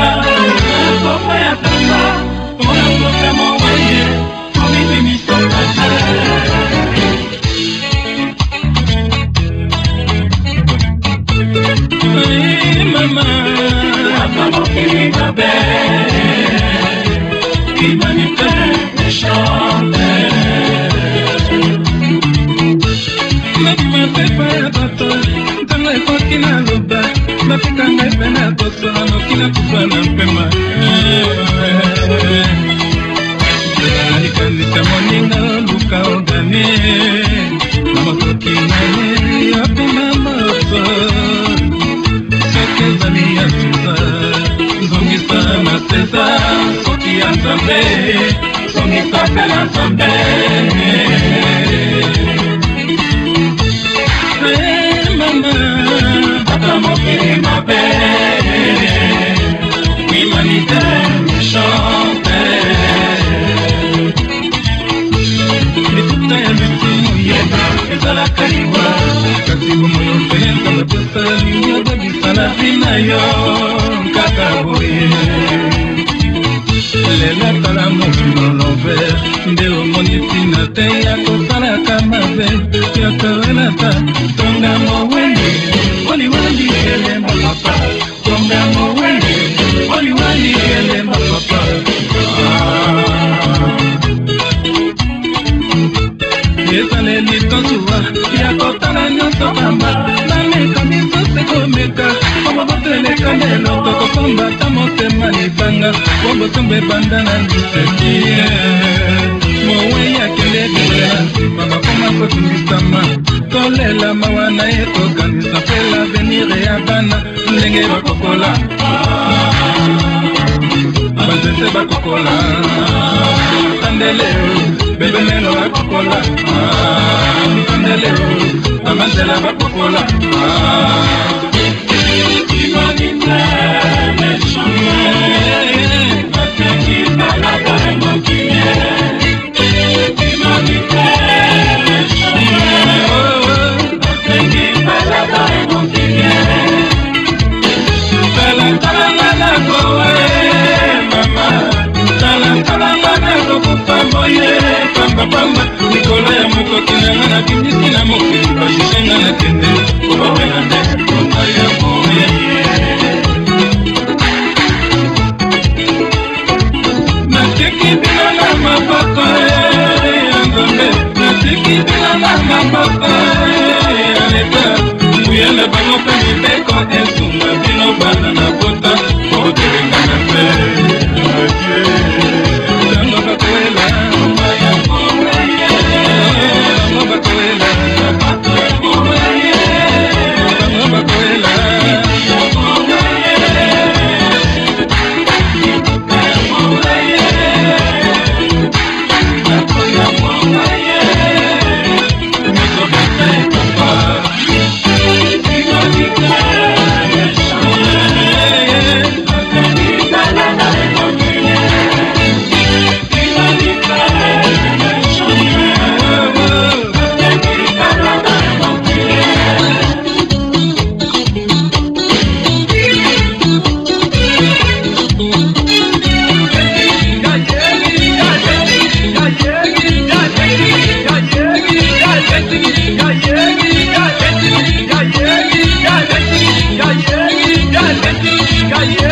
Bamba, acompanha na kufa na mpema alikanisa moninga luka ogane na makoki na ye apema moto soki ezali ya seza zongisa na seza soki ya nzambe zongisa mpe na nzambe nakaliwa kazibu moyo mpenda matosalia babisana bina yo nkaka boye lela tala mokino lobe nde omoni ntina te ya kosalaka mabe ya kowenata tonga mowende oliwali elemolapa tonga mowende oliwali ele mingi tozuwa ya kotala nyonso pamba bamekandi sose komeka bongo boteleka lelo tokofomba ta motema libanga bongo sombo ebanda na liseki mowei akende kolela bakakoma kotungisama tolela mawa na ye tokanisa mpe lavenire ya bana ndenge bakokola banzete bakokola tandele belomeno bakokola ndele amandela bakokola yeah.